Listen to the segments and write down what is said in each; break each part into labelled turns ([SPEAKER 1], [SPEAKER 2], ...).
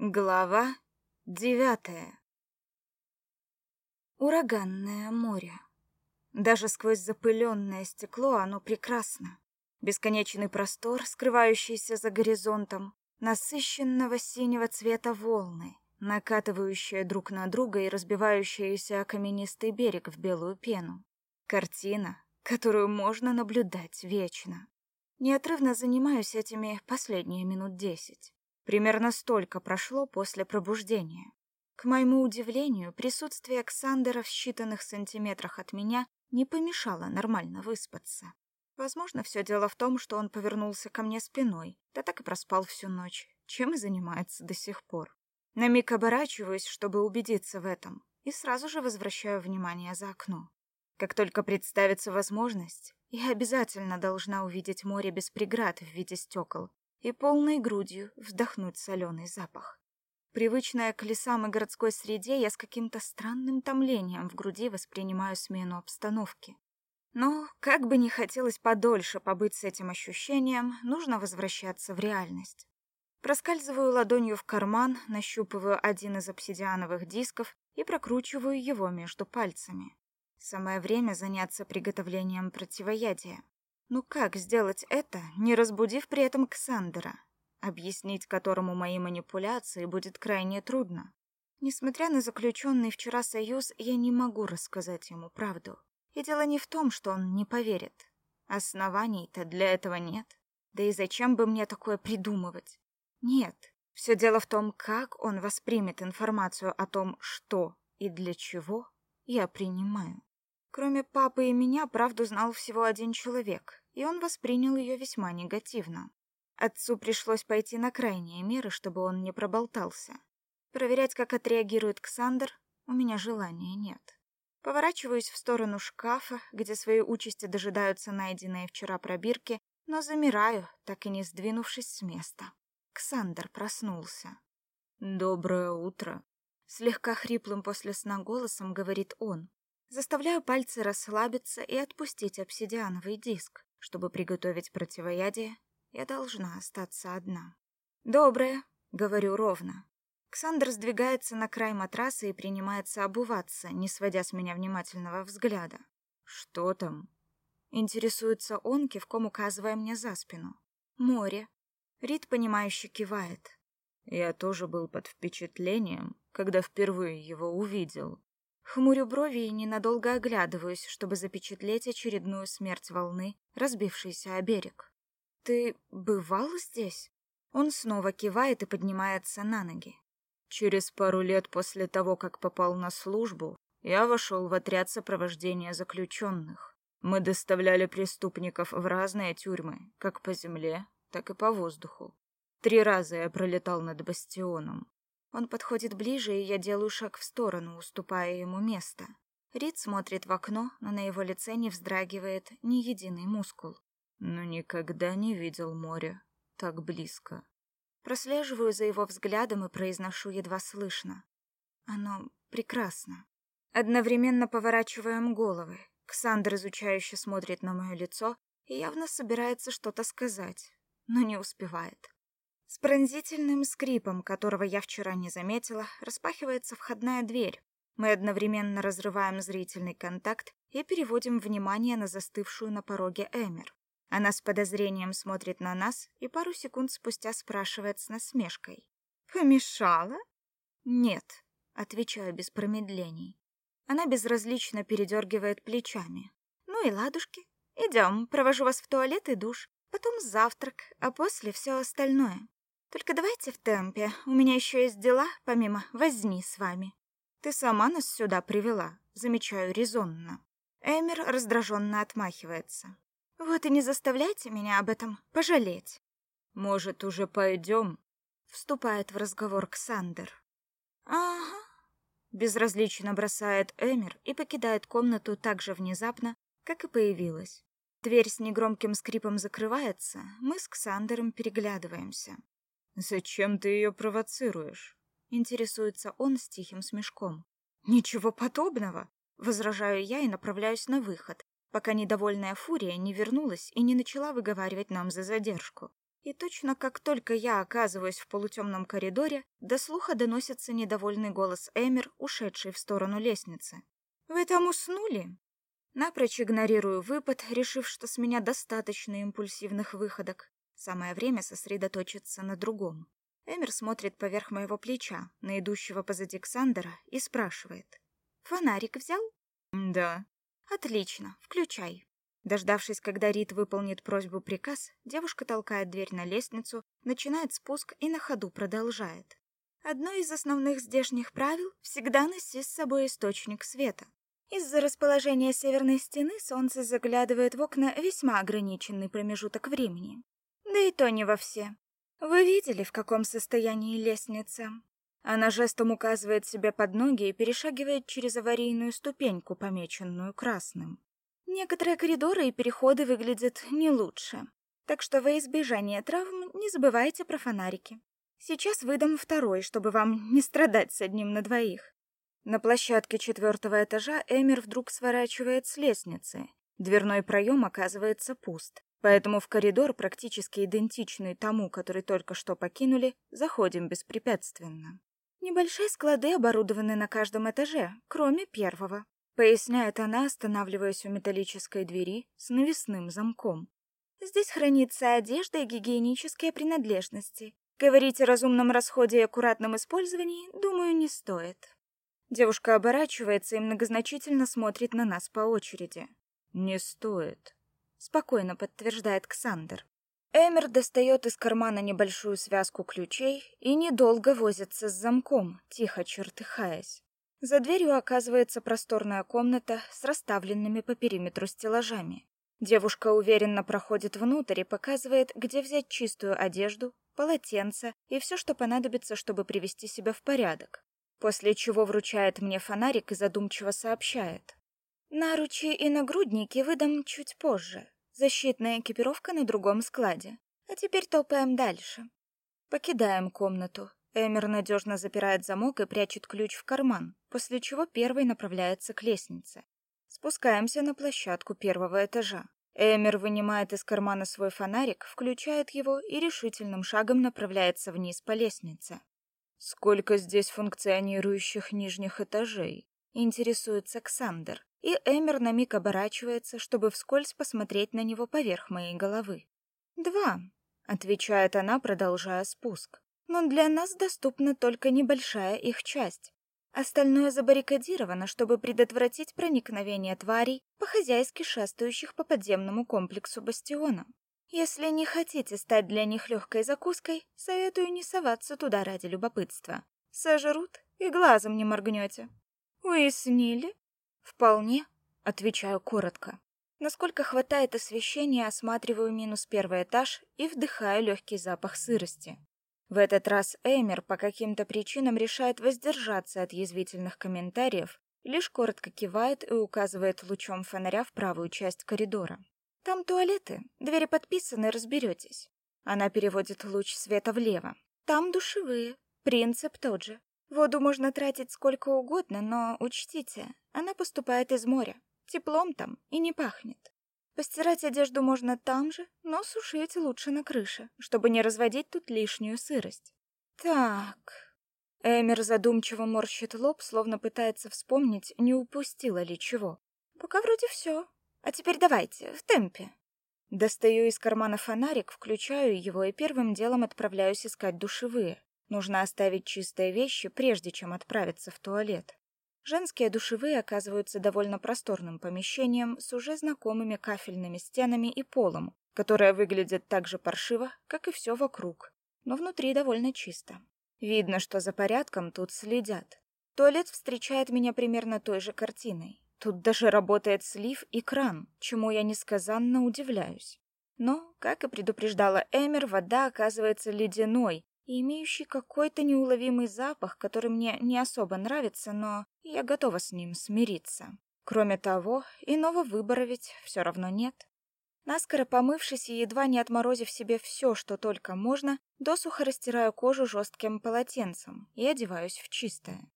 [SPEAKER 1] Глава девятая. Ураганное море. Даже сквозь запыленное стекло оно прекрасно. Бесконечный простор, скрывающийся за горизонтом, насыщенного синего цвета волны, накатывающие друг на друга и разбивающиеся о каменистый берег в белую пену. Картина, которую можно наблюдать вечно. Неотрывно занимаюсь этими последние минут десять. Примерно столько прошло после пробуждения. К моему удивлению, присутствие Александра в считанных сантиметрах от меня не помешало нормально выспаться. Возможно, все дело в том, что он повернулся ко мне спиной, да так и проспал всю ночь, чем и занимается до сих пор. На миг оборачиваюсь, чтобы убедиться в этом, и сразу же возвращаю внимание за окно. Как только представится возможность, я обязательно должна увидеть море без преград в виде стекол, и полной грудью вдохнуть соленый запах. Привычная к лесам и городской среде, я с каким-то странным томлением в груди воспринимаю смену обстановки. Но, как бы ни хотелось подольше побыть с этим ощущением, нужно возвращаться в реальность. Проскальзываю ладонью в карман, нащупываю один из обсидиановых дисков и прокручиваю его между пальцами. Самое время заняться приготовлением противоядия. Ну как сделать это, не разбудив при этом Ксандера, объяснить которому мои манипуляции будет крайне трудно. Несмотря на заключенный вчера союз, я не могу рассказать ему правду. И дело не в том, что он не поверит. Оснований-то для этого нет. Да и зачем бы мне такое придумывать? Нет, все дело в том, как он воспримет информацию о том, что и для чего я принимаю. Кроме папы и меня, правду знал всего один человек, и он воспринял ее весьма негативно. Отцу пришлось пойти на крайние меры, чтобы он не проболтался. Проверять, как отреагирует Ксандр, у меня желания нет. Поворачиваюсь в сторону шкафа, где своей участи дожидаются найденные вчера пробирки, но замираю, так и не сдвинувшись с места. Ксандр проснулся.
[SPEAKER 2] «Доброе утро», —
[SPEAKER 1] слегка хриплым после сна голосом говорит он. Заставляю пальцы расслабиться и отпустить обсидиановый диск. Чтобы приготовить противоядие, я должна остаться одна. «Доброе», — говорю ровно. Ксандр сдвигается на край матраса и принимается обуваться, не сводя с меня внимательного взгляда.
[SPEAKER 2] «Что там?»
[SPEAKER 1] Интересуется он, кивком указывая мне за спину. «Море». Рид, понимающе кивает.
[SPEAKER 2] Я тоже был под впечатлением, когда впервые его увидел.
[SPEAKER 1] Хмурю брови и ненадолго оглядываюсь, чтобы запечатлеть очередную смерть волны, разбившейся о берег. «Ты бывал здесь?» Он снова кивает и поднимается на ноги.
[SPEAKER 2] Через пару лет после того, как попал на службу, я вошел в отряд сопровождения заключенных. Мы доставляли преступников в разные тюрьмы, как по земле, так и по воздуху. Три раза я пролетал над бастионом.
[SPEAKER 1] Он подходит ближе, и я делаю шаг в сторону, уступая ему место. Рид смотрит в окно, но на его лице не вздрагивает ни единый мускул.
[SPEAKER 2] Но никогда не видел море так близко.
[SPEAKER 1] Прослеживаю за его взглядом и произношу едва слышно. Оно прекрасно. Одновременно поворачиваем головы. Ксандр изучающе смотрит на мое лицо и явно собирается что-то сказать, но не успевает. С пронзительным скрипом, которого я вчера не заметила, распахивается входная дверь. Мы одновременно разрываем зрительный контакт и переводим внимание на застывшую на пороге Эмер. Она с подозрением смотрит на нас и пару секунд спустя спрашивает с насмешкой. «Помешала?» «Нет», — отвечаю без промедлений. Она безразлично передергивает плечами. «Ну и ладушки. Идем, провожу вас в туалет и душ, потом завтрак, а после все остальное. Только давайте в темпе. У меня еще есть дела, помимо возни с вами. Ты сама нас сюда привела, замечаю резонно. Эмир раздраженно отмахивается. Вот и не заставляйте меня об этом пожалеть.
[SPEAKER 2] Может, уже пойдем?
[SPEAKER 1] Вступает в разговор Ксандер. Ага. Безразлично бросает Эмир и покидает комнату так же внезапно, как и появилась. Дверь с негромким скрипом закрывается, мы с Ксандером переглядываемся.
[SPEAKER 2] «Зачем ты ее провоцируешь?»
[SPEAKER 1] Интересуется он с тихим смешком. «Ничего подобного!» Возражаю я и направляюсь на выход, пока недовольная фурия не вернулась и не начала выговаривать нам за задержку. И точно как только я оказываюсь в полутемном коридоре, до слуха доносится недовольный голос Эмер, ушедший в сторону лестницы. «Вы там уснули?» Напрочь игнорирую выпад, решив, что с меня достаточно импульсивных выходок. Самое время сосредоточиться на другом. Эмер смотрит поверх моего плеча, на идущего позади Ксандера, и спрашивает. «Фонарик взял?»
[SPEAKER 2] «Да».
[SPEAKER 1] «Отлично, включай». Дождавшись, когда Рит выполнит просьбу приказ, девушка толкает дверь на лестницу, начинает спуск и на ходу продолжает. Одно из основных здешних правил — всегда носи с собой источник света. Из-за расположения северной стены солнце заглядывает в окна весьма ограниченный промежуток времени. Да и то не во все. Вы видели, в каком состоянии лестница? Она жестом указывает себе под ноги и перешагивает через аварийную ступеньку, помеченную красным. Некоторые коридоры и переходы выглядят не лучше. Так что во избежание травм не забывайте про фонарики. Сейчас выдам второй, чтобы вам не страдать с одним на двоих. На площадке четвертого этажа Эмир вдруг сворачивает с лестницы. Дверной проем оказывается пуст. Поэтому в коридор, практически идентичный тому, который только что покинули, заходим беспрепятственно. Небольшие склады оборудованы на каждом этаже, кроме первого, поясняет она, останавливаясь у металлической двери с навесным замком. Здесь хранится одежда и гигиенические принадлежности. Говорить о разумном расходе и аккуратном использовании, думаю, не стоит. Девушка оборачивается и многозначительно смотрит на нас по очереди.
[SPEAKER 2] «Не стоит», —
[SPEAKER 1] спокойно подтверждает Ксандер. Эмер достает из кармана небольшую связку ключей и недолго возится с замком, тихо чертыхаясь. За дверью оказывается просторная комната с расставленными по периметру стеллажами. Девушка уверенно проходит внутрь и показывает, где взять чистую одежду, полотенце и все, что понадобится, чтобы привести себя в порядок после чего вручает мне фонарик и задумчиво сообщает. Наручи и нагрудники выдам чуть позже. Защитная экипировка на другом складе. А теперь топаем дальше. Покидаем комнату. Эмер надежно запирает замок и прячет ключ в карман, после чего первый направляется к лестнице. Спускаемся на площадку первого этажа. Эмер вынимает из кармана свой фонарик, включает его и решительным шагом направляется вниз по лестнице.
[SPEAKER 2] Сколько здесь функционирующих нижних этажей?
[SPEAKER 1] Интересуется Ксандер, и Эмер на миг оборачивается, чтобы вскользь посмотреть на него поверх моей головы. Два, отвечает она, продолжая спуск. Но для нас доступна только небольшая их часть. Остальное забаррикадировано, чтобы предотвратить проникновение тварей, по-хозяйски шастающих по подземному комплексу бастиона. Если не хотите стать для них легкой закуской, советую не соваться туда ради любопытства. Сожрут и глазом не моргнете. Уяснили? Вполне, отвечаю коротко. Насколько хватает освещения, осматриваю минус первый этаж и вдыхаю легкий запах сырости. В этот раз Эмер по каким-то причинам решает воздержаться от язвительных комментариев, лишь коротко кивает и указывает лучом фонаря в правую часть коридора. Там туалеты, двери подписаны, разберетесь. Она переводит луч света влево. Там душевые, принцип тот же. Воду можно тратить сколько угодно, но учтите, она поступает из моря. Теплом там и не пахнет. Постирать одежду можно там же, но сушить лучше на крыше, чтобы не разводить тут лишнюю сырость. Так. Эмер задумчиво морщит лоб, словно пытается вспомнить, не упустила ли чего. Пока вроде все. А теперь давайте, в темпе. Достаю из кармана фонарик, включаю его и первым делом отправляюсь искать душевые. Нужно оставить чистые вещи, прежде чем отправиться в туалет. Женские душевые оказываются довольно просторным помещением с уже знакомыми кафельными стенами и полом, которое выглядит так же паршиво, как и все вокруг, но внутри довольно чисто. Видно, что за порядком тут следят. Туалет встречает меня примерно той же картиной. Тут даже работает слив и кран, чему я несказанно удивляюсь. Но, как и предупреждала Эмер, вода оказывается ледяной и имеющей какой-то неуловимый запах, который мне не особо нравится, но я готова с ним смириться. Кроме того, иного выбора ведь все равно нет. Наскоро помывшись и едва не отморозив себе все, что только можно, досуха растираю кожу жестким полотенцем и одеваюсь в чистое.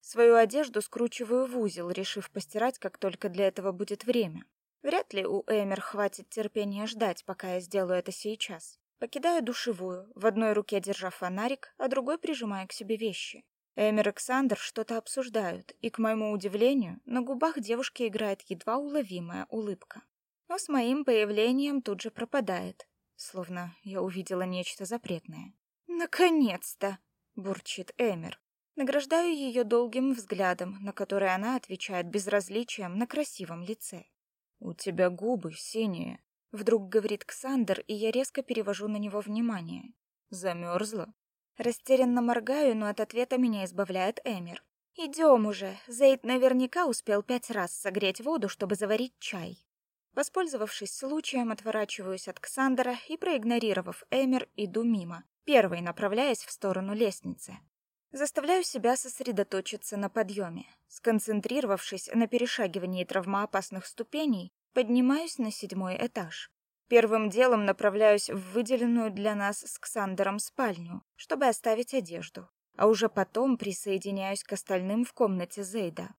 [SPEAKER 1] Свою одежду скручиваю в узел, решив постирать, как только для этого будет время. Вряд ли у Эмер хватит терпения ждать, пока я сделаю это сейчас. Покидаю душевую, в одной руке держа фонарик, а другой прижимая к себе вещи. Эмир и Александр что-то обсуждают, и, к моему удивлению, на губах девушки играет едва уловимая улыбка. Но с моим появлением тут же пропадает, словно я увидела нечто запретное. «Наконец-то!» — бурчит Эмир. Награждаю ее долгим взглядом, на который она отвечает безразличием на красивом лице.
[SPEAKER 2] «У тебя губы синие», —
[SPEAKER 1] вдруг говорит Ксандр, и я резко перевожу на него внимание.
[SPEAKER 2] «Замерзла?»
[SPEAKER 1] Растерянно моргаю, но от ответа меня избавляет Эмир. «Идем уже. Зейд наверняка успел пять раз согреть воду, чтобы заварить чай». Воспользовавшись случаем, отворачиваюсь от Ксандера и, проигнорировав Эмир, иду мимо, первой направляясь в сторону лестницы. Заставляю себя сосредоточиться на подъеме. Сконцентрировавшись на перешагивании травмоопасных ступеней, поднимаюсь на седьмой этаж. Первым делом направляюсь в выделенную для нас с Ксандером спальню, чтобы оставить одежду, а уже потом присоединяюсь к остальным в комнате Зейда.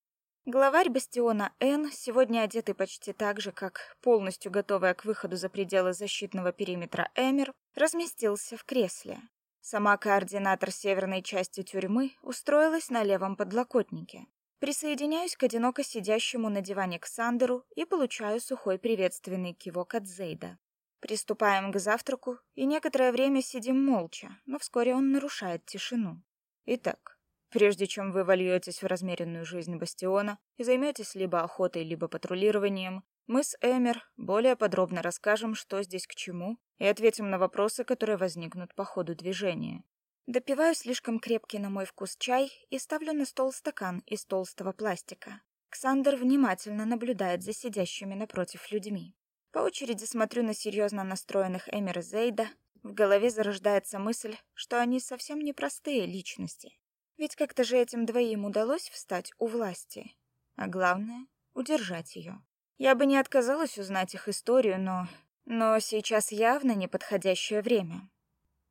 [SPEAKER 1] Главарь бастиона Н, сегодня одетый почти так же, как полностью готовая к выходу за пределы защитного периметра Эмир, разместился в кресле. Сама координатор северной части тюрьмы устроилась на левом подлокотнике. Присоединяюсь к одиноко сидящему на диване Ксандеру и получаю сухой приветственный кивок от Зейда. Приступаем к завтраку и некоторое время сидим молча, но вскоре он нарушает тишину.
[SPEAKER 2] Итак, прежде чем вы вольетесь в размеренную жизнь бастиона и займетесь либо охотой, либо патрулированием, мы с Эмер более подробно расскажем, что здесь к чему, и ответим на вопросы, которые возникнут по ходу движения.
[SPEAKER 1] Допиваю слишком крепкий на мой вкус чай и ставлю на стол стакан из толстого пластика. Ксандер внимательно наблюдает за сидящими напротив людьми. По очереди смотрю на серьезно настроенных Эмир и Зейда. В голове зарождается мысль, что они совсем не простые личности. Ведь как-то же этим двоим удалось встать у власти. А главное — удержать ее. Я бы не отказалась узнать их историю, но... Но сейчас явно неподходящее время.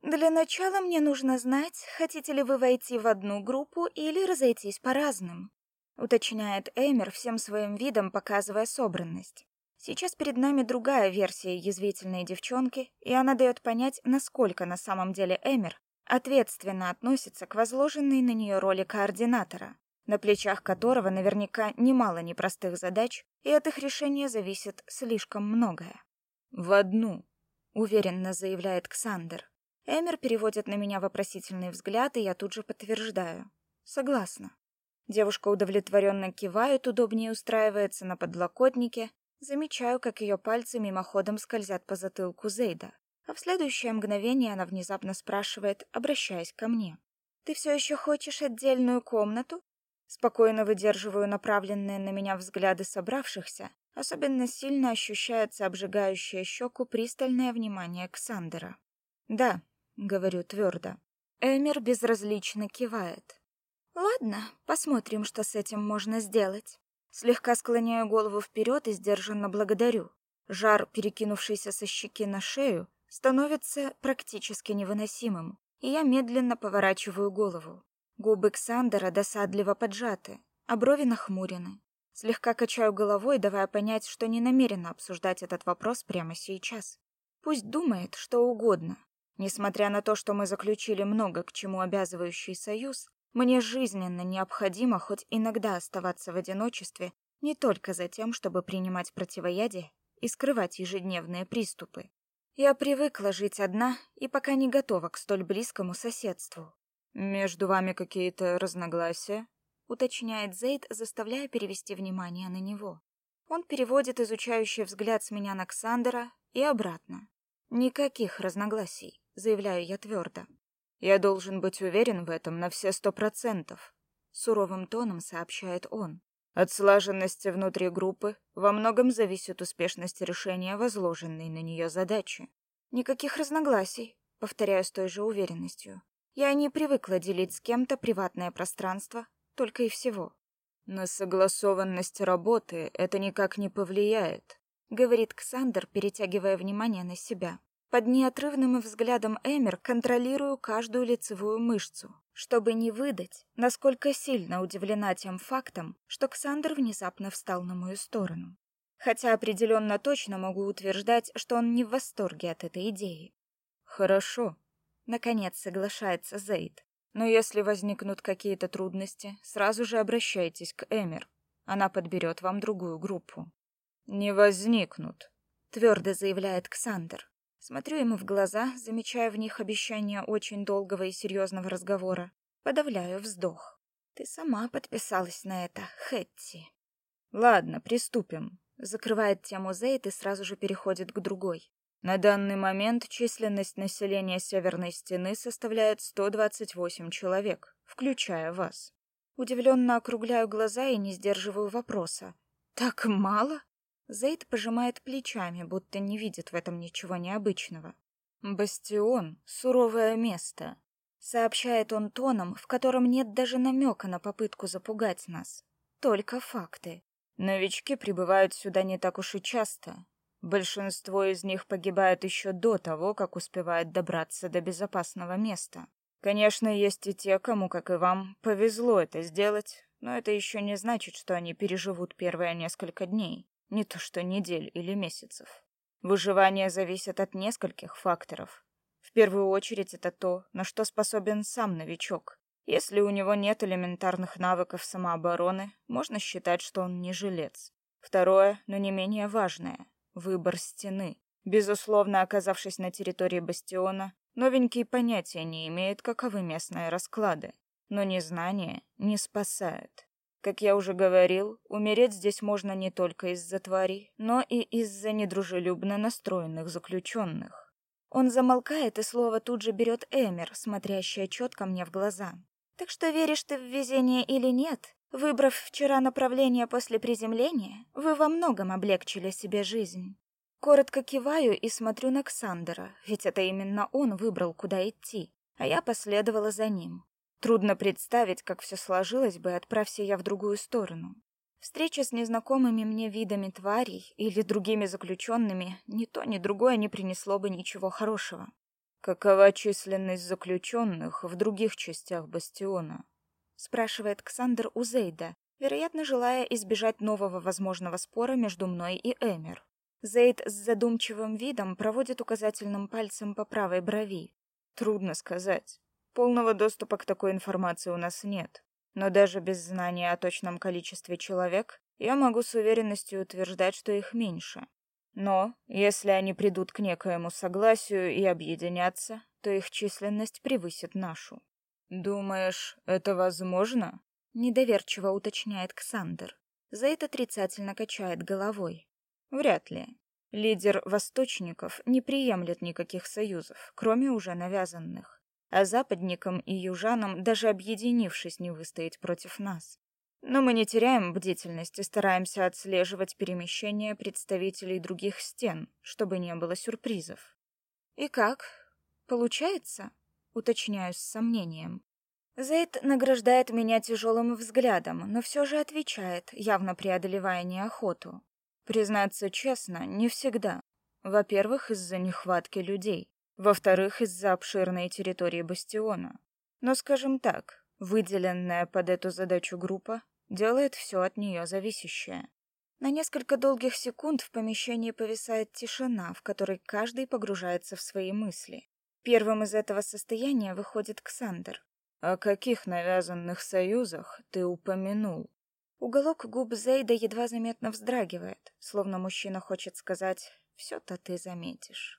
[SPEAKER 1] Для начала мне нужно знать, хотите ли вы войти в одну группу или разойтись по разным, уточняет Эмер всем своим видом, показывая собранность. Сейчас перед нами другая версия язвительной девчонки, и она дает понять, насколько на самом деле Эмер ответственно относится к возложенной на нее роли координатора на плечах которого наверняка немало непростых задач, и от их решения зависит слишком многое.
[SPEAKER 2] «В одну», —
[SPEAKER 1] уверенно заявляет Ксандер. Эмер переводит на меня вопросительный взгляд, и я тут же подтверждаю. Согласна. Девушка удовлетворенно кивает, удобнее устраивается на подлокотнике. Замечаю, как ее пальцы мимоходом скользят по затылку Зейда. А в следующее мгновение она внезапно спрашивает, обращаясь ко мне. «Ты все еще хочешь отдельную комнату? Спокойно выдерживаю направленные на меня взгляды собравшихся, особенно сильно ощущается обжигающее щеку пристальное внимание Ксандера. «Да», — говорю твердо. Эмир безразлично кивает. «Ладно, посмотрим, что с этим можно сделать». Слегка склоняю голову вперед и сдержанно благодарю. Жар, перекинувшийся со щеки на шею, становится практически невыносимым, и я медленно поворачиваю голову. Губы Ксандера досадливо поджаты, а брови нахмурены. Слегка качаю головой, давая понять, что не намерена обсуждать этот вопрос прямо сейчас. Пусть думает что угодно. Несмотря на то, что мы заключили много к чему обязывающий союз, мне жизненно необходимо хоть иногда оставаться в одиночестве не только за тем, чтобы принимать противоядие и скрывать ежедневные приступы. Я привыкла жить одна и пока не готова к столь близкому соседству.
[SPEAKER 2] «Между вами какие-то разногласия?»
[SPEAKER 1] — уточняет Зейд, заставляя перевести внимание на него. Он переводит изучающий взгляд с меня на Ксандера и обратно. «Никаких разногласий», — заявляю я твердо.
[SPEAKER 2] «Я должен быть уверен в этом на все сто процентов», — суровым тоном сообщает он. «От слаженности внутри группы во многом зависит успешность решения возложенной на нее задачи».
[SPEAKER 1] «Никаких разногласий», — повторяю с той же уверенностью. Я не привыкла делить с кем-то приватное пространство, только и всего.
[SPEAKER 2] На согласованность работы это никак не повлияет,
[SPEAKER 1] говорит Ксандер, перетягивая внимание на себя. Под неотрывным взглядом Эмер контролирую каждую лицевую мышцу, чтобы не выдать, насколько сильно удивлена тем фактом, что Ксандер внезапно встал на мою сторону. Хотя определенно точно могу утверждать, что он не в восторге от этой идеи.
[SPEAKER 2] Хорошо.
[SPEAKER 1] Наконец соглашается Зейд.
[SPEAKER 2] Но если возникнут какие-то трудности, сразу же обращайтесь к Эмир. Она подберет вам другую группу. Не возникнут, твердо заявляет Ксандер. Смотрю ему в глаза, замечая в них обещание очень долгого и серьезного разговора. Подавляю вздох. Ты сама подписалась на это, Хэтти. Ладно, приступим. Закрывает тему Зейд и сразу же переходит к другой. На данный момент численность населения Северной Стены составляет 128 человек, включая вас. Удивленно округляю глаза и не сдерживаю вопроса. Так мало? Зейд пожимает плечами, будто не видит в этом ничего необычного. Бастион суровое место, сообщает он тоном, в котором нет даже намека на попытку запугать нас. Только факты. Новички прибывают сюда не так уж и часто, Большинство из них погибает еще до того, как успевают добраться до безопасного места. Конечно, есть и те, кому, как и вам, повезло это сделать, но это еще не значит, что они переживут первые несколько дней, не то что недель или месяцев. Выживание зависит от нескольких факторов. В первую очередь это то, на что способен сам новичок. Если у него нет элементарных навыков самообороны, можно считать, что он не жилец. Второе, но не менее важное Выбор стены. Безусловно, оказавшись на территории бастиона, новенький понятия не имеет, каковы местные расклады. Но незнание не спасает. Как я уже говорил, умереть здесь можно не только из-за тварей, но и из-за недружелюбно настроенных заключенных. Он замолкает, и слово тут же берет Эмер, смотрящая четко мне в глаза. «Так что веришь ты в везение или нет, Выбрав вчера направление после приземления, вы во многом облегчили себе жизнь. Коротко киваю и смотрю на Ксандера, ведь это именно он выбрал, куда идти, а я последовала за ним. Трудно представить, как все сложилось бы, отправься я в другую сторону. Встреча с незнакомыми мне видами тварей или другими заключенными ни то, ни другое не принесло бы ничего хорошего. Какова численность заключенных в других частях бастиона? спрашивает Ксандр у Зейда, вероятно, желая избежать нового возможного спора между мной и Эмер. Зейд с задумчивым видом проводит указательным пальцем по правой брови. Трудно сказать. Полного доступа к такой информации у нас нет. Но даже без знания о точном количестве человек, я могу с уверенностью утверждать, что их меньше. Но если они придут к некоему согласию и объединятся, то их численность превысит нашу. «Думаешь, это возможно?» — недоверчиво уточняет Ксандер. Зейд отрицательно качает головой. «Вряд ли. Лидер восточников не приемлет никаких союзов, кроме уже навязанных. А западникам и южанам, даже объединившись, не выстоять против нас. Но мы не теряем бдительность и стараемся отслеживать перемещение представителей других стен, чтобы не было сюрпризов. И как? Получается? уточняю с сомнением. Зейд награждает меня тяжелым взглядом, но все же отвечает, явно преодолевая неохоту. Признаться честно, не всегда. Во-первых, из-за нехватки людей. Во-вторых, из-за обширной территории бастиона. Но, скажем так, выделенная под эту задачу группа делает все от нее зависящее. На несколько долгих секунд в помещении повисает тишина, в которой каждый погружается в свои мысли. Первым из этого состояния выходит Ксандер. «О каких навязанных союзах ты упомянул?» Уголок губ Зейда едва заметно вздрагивает, словно мужчина хочет сказать «все-то ты заметишь».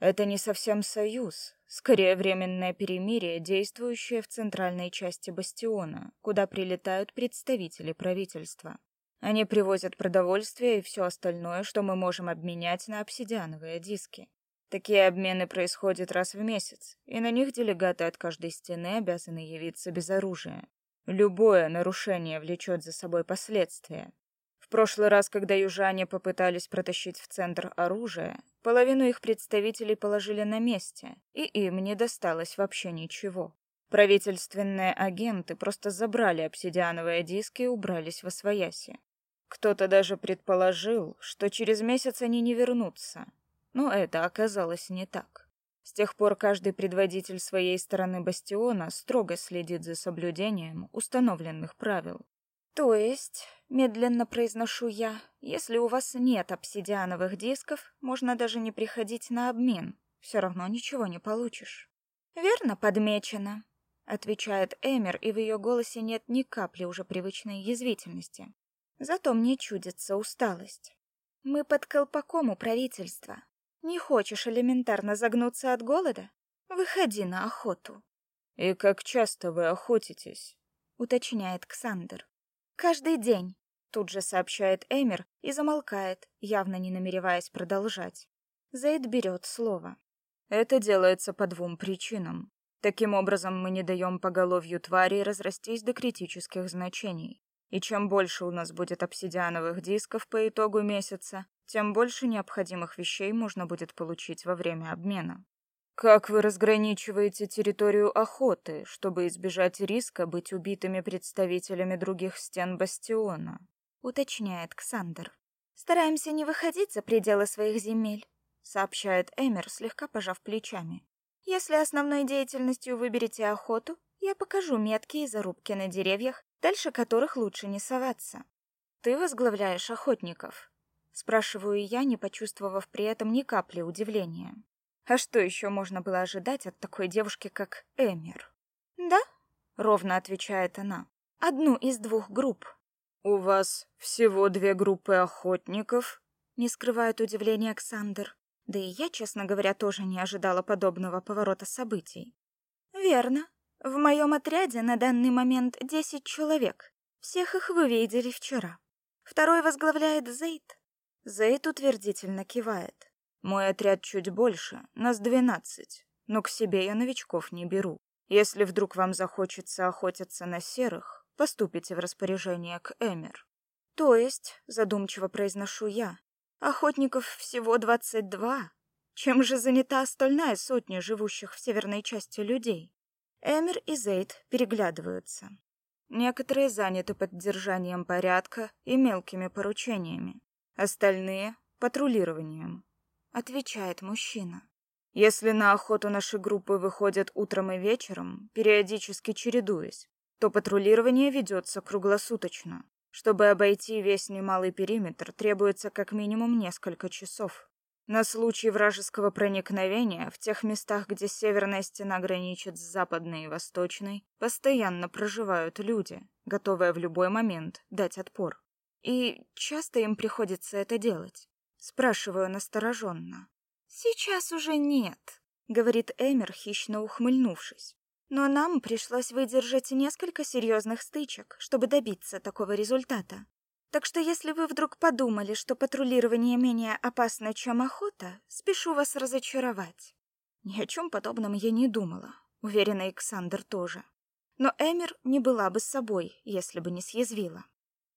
[SPEAKER 2] Это не совсем союз, скорее временное перемирие, действующее в центральной части бастиона, куда прилетают представители правительства. Они привозят продовольствие и все остальное, что мы можем обменять на обсидиановые диски. Такие обмены происходят раз в месяц, и на них делегаты от каждой стены обязаны явиться без оружия. Любое нарушение влечет за собой последствия. В прошлый раз, когда южане попытались протащить в центр оружие, половину их представителей положили на месте, и им не досталось вообще ничего. Правительственные агенты просто забрали обсидиановые диски и убрались во свояси. Кто-то даже предположил, что через месяц они не вернутся, но это оказалось не так. С тех пор каждый предводитель своей стороны бастиона строго следит за соблюдением установленных правил. То есть, медленно произношу я, если у вас нет обсидиановых дисков, можно даже не приходить на обмен.
[SPEAKER 1] все равно ничего не получишь. Верно подмечено, отвечает Эмер, и в ее голосе нет ни капли уже привычной язвительности. Зато мне чудится усталость. Мы под колпаком у правительства. Не хочешь элементарно загнуться от голода? Выходи на охоту.
[SPEAKER 2] И как часто вы охотитесь?
[SPEAKER 1] уточняет Ксандер. Каждый день, тут же сообщает Эмер и замолкает, явно не намереваясь продолжать. Зейд берет слово.
[SPEAKER 2] Это делается по двум причинам. Таким образом, мы не даем поголовью твари разрастись до критических значений. И чем больше у нас будет обсидиановых дисков по итогу месяца, тем больше необходимых вещей можно будет получить во время обмена. Как вы разграничиваете территорию охоты, чтобы избежать риска быть убитыми представителями других стен бастиона?
[SPEAKER 1] уточняет Ксандер. Стараемся не выходить за пределы своих земель, сообщает Эмер, слегка пожав плечами. Если основной деятельностью выберете охоту, я покажу метки и зарубки на деревьях, дальше которых лучше не соваться. Ты возглавляешь охотников, спрашиваю я, не почувствовав при этом ни капли удивления. А что еще можно было ожидать от такой девушки, как Эмир? Да, ровно отвечает она. Одну из двух групп.
[SPEAKER 2] У вас всего две группы охотников?
[SPEAKER 1] Не скрывает удивления Александр. Да и я, честно говоря, тоже не ожидала подобного поворота событий. Верно. В моем отряде на данный момент десять человек. Всех их вы видели вчера. Второй возглавляет Зейд. Зейд утвердительно кивает.
[SPEAKER 2] Мой отряд чуть больше, нас двенадцать, но к себе я новичков не беру. Если вдруг вам захочется охотиться на серых, поступите в распоряжение к Эмер.
[SPEAKER 1] То есть, задумчиво произношу я, охотников всего двадцать два. Чем же занята остальная сотня живущих в северной части людей? Эмир и Зейд переглядываются.
[SPEAKER 2] Некоторые заняты поддержанием порядка и мелкими поручениями, остальные — патрулированием, — отвечает мужчина. Если на охоту наши группы выходят утром и вечером, периодически чередуясь, то патрулирование ведется круглосуточно. Чтобы обойти весь немалый периметр, требуется как минимум несколько часов. На случай вражеского проникновения в тех местах, где северная стена граничит с западной и восточной, постоянно проживают люди, готовые в любой момент дать отпор.
[SPEAKER 1] И часто им приходится это делать? Спрашиваю настороженно. Сейчас уже нет, говорит Эмер, хищно ухмыльнувшись. Но нам пришлось выдержать несколько серьезных стычек, чтобы добиться такого результата. Так что если вы вдруг подумали, что патрулирование менее опасно, чем охота, спешу вас разочаровать. Ни о чем подобном я не думала. Уверена, Александр тоже. Но Эмир не была бы с собой, если бы не съязвила.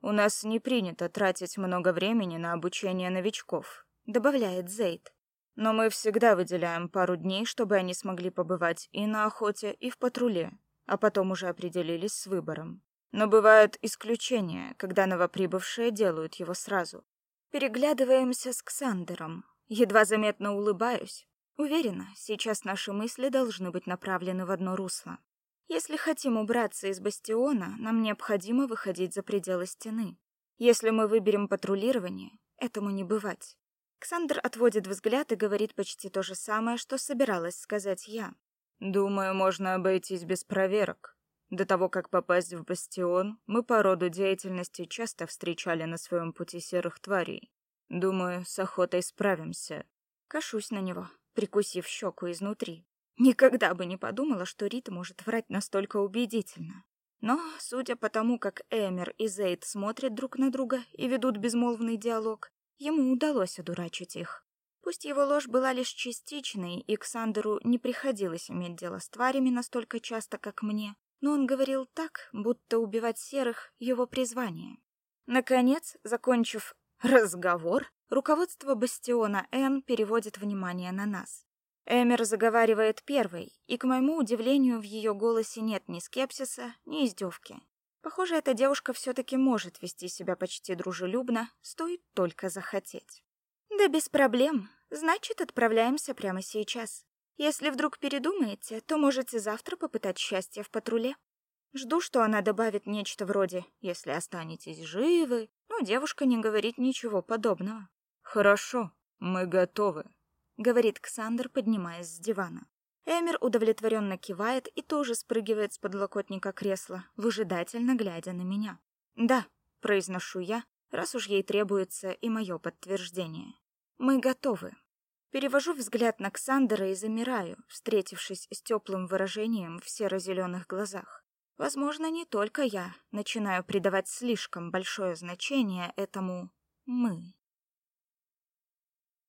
[SPEAKER 2] У нас не принято тратить много времени на обучение новичков, добавляет Зейд. Но мы всегда выделяем пару дней, чтобы они смогли побывать и на охоте, и в патруле, а потом уже определились с выбором. Но бывают исключения, когда новоприбывшие делают его сразу.
[SPEAKER 1] Переглядываемся с Ксандером. Едва заметно улыбаюсь. Уверена, сейчас наши мысли должны быть направлены в одно русло. Если хотим убраться из бастиона, нам необходимо выходить за пределы стены. Если мы выберем патрулирование, этому не бывать. Ксандр отводит взгляд и говорит почти то же самое, что собиралась сказать я.
[SPEAKER 2] Думаю, можно обойтись без проверок. До того, как попасть в бастион, мы по роду деятельности часто встречали на своем пути серых тварей. Думаю, с охотой справимся.
[SPEAKER 1] Кашусь на него, прикусив щеку изнутри. Никогда бы не подумала, что Рит может врать настолько убедительно. Но, судя по тому, как Эмер и Зейд смотрят друг на друга и ведут безмолвный диалог, ему удалось одурачить их. Пусть его ложь была лишь частичной, и Ксандеру не приходилось иметь дело с тварями настолько часто, как мне, но он говорил так, будто убивать серых — его призвание. Наконец, закончив разговор, руководство бастиона Н переводит внимание на нас. Эмер заговаривает первой, и, к моему удивлению, в ее голосе нет ни скепсиса, ни издевки. Похоже, эта девушка все-таки может вести себя почти дружелюбно, стоит только захотеть. Да без проблем. Значит, отправляемся прямо сейчас. Если вдруг передумаете, то можете завтра попытать счастье в патруле. Жду, что она добавит нечто вроде «если останетесь живы», но девушка не говорит ничего подобного.
[SPEAKER 2] «Хорошо, мы готовы»,
[SPEAKER 1] говорит Ксандр, поднимаясь с дивана. Эмир удовлетворенно кивает и тоже спрыгивает с подлокотника кресла, выжидательно глядя на меня. «Да», — произношу я, раз уж ей требуется и мое подтверждение. «Мы готовы». Перевожу взгляд на Ксандера и замираю, встретившись с теплым выражением в серо-зеленых глазах. Возможно, не только я начинаю придавать слишком большое значение этому «мы».